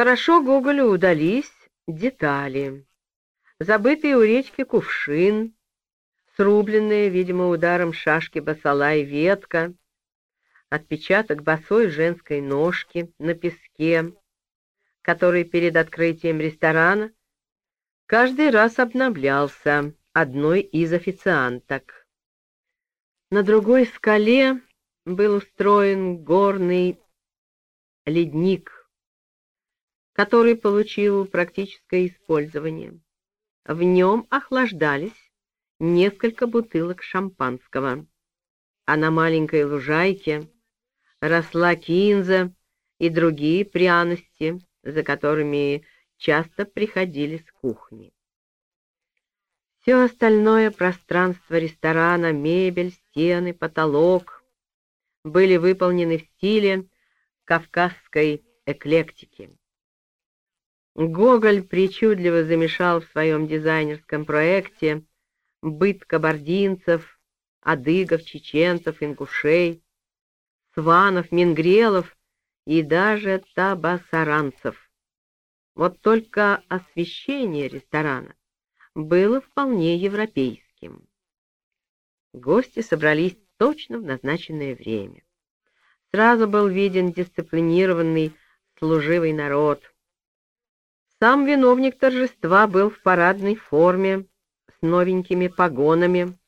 Хорошо Гоголю удались детали. Забытый у речки кувшин, срубленная, видимо, ударом шашки басалай ветка, отпечаток босой женской ножки на песке, который перед открытием ресторана каждый раз обновлялся одной из официанток. На другой скале был устроен горный ледник, который получил практическое использование. В нем охлаждались несколько бутылок шампанского, а на маленькой лужайке росла кинза и другие пряности, за которыми часто приходили с кухни. Все остальное пространство ресторана, мебель, стены, потолок были выполнены в стиле кавказской эклектики. Гоголь причудливо замешал в своем дизайнерском проекте быт кабардинцев, адыгов, чеченцев, ингушей, сванов, мингрелов и даже табасаранцев. Вот только освещение ресторана было вполне европейским. Гости собрались точно в назначенное время. Сразу был виден дисциплинированный, служивый народ. Сам виновник торжества был в парадной форме, с новенькими погонами,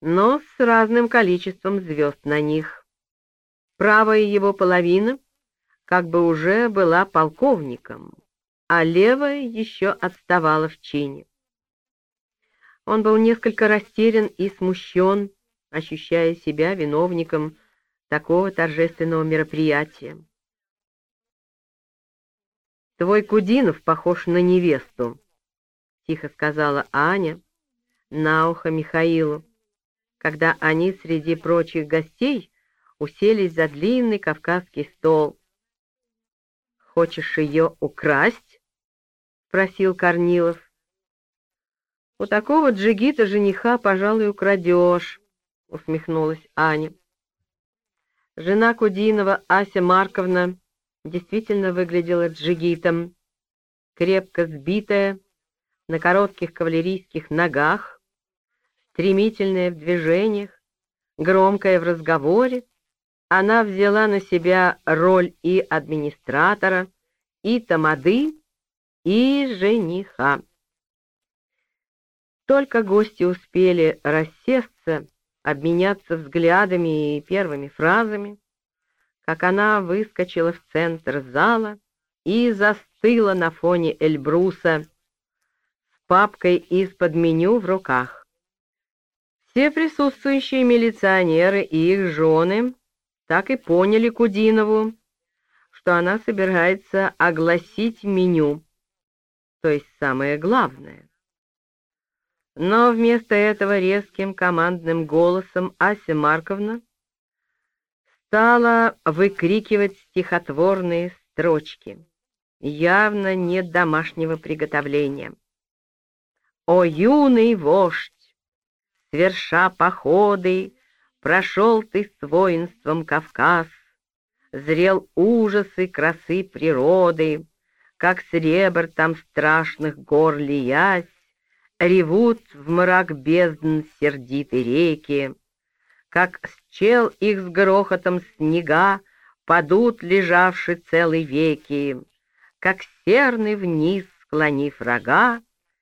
но с разным количеством звезд на них. Правая его половина как бы уже была полковником, а левая еще отставала в чине. Он был несколько растерян и смущен, ощущая себя виновником такого торжественного мероприятия. «Твой Кудинов похож на невесту», — тихо сказала Аня на ухо Михаилу, когда они среди прочих гостей уселись за длинный кавказский стол. «Хочешь ее украсть?» — спросил Корнилов. «У такого джигита жениха, пожалуй, украдешь», — усмехнулась Аня. Жена Кудинова, Ася Марковна, действительно выглядела джигитом, крепко сбитая, на коротких кавалерийских ногах, стремительная в движениях, громкая в разговоре, она взяла на себя роль и администратора, и тамады, и жениха. Только гости успели рассесться, обменяться взглядами и первыми фразами, как она выскочила в центр зала и застыла на фоне Эльбруса с папкой из-под меню в руках. Все присутствующие милиционеры и их жены так и поняли Кудинову, что она собирается огласить меню, то есть самое главное. Но вместо этого резким командным голосом Ася Марковна стала выкрикивать стихотворные строчки, явно не домашнего приготовления. «О, юный вождь, сверша походы, прошел ты с воинством Кавказ, зрел ужасы красы природы, как сребр там страшных гор лиясь, Ревут в мрак бездн сердиты реки, Как счел их с грохотом снега Падут лежавши целый веки, Как серный вниз, склонив рога,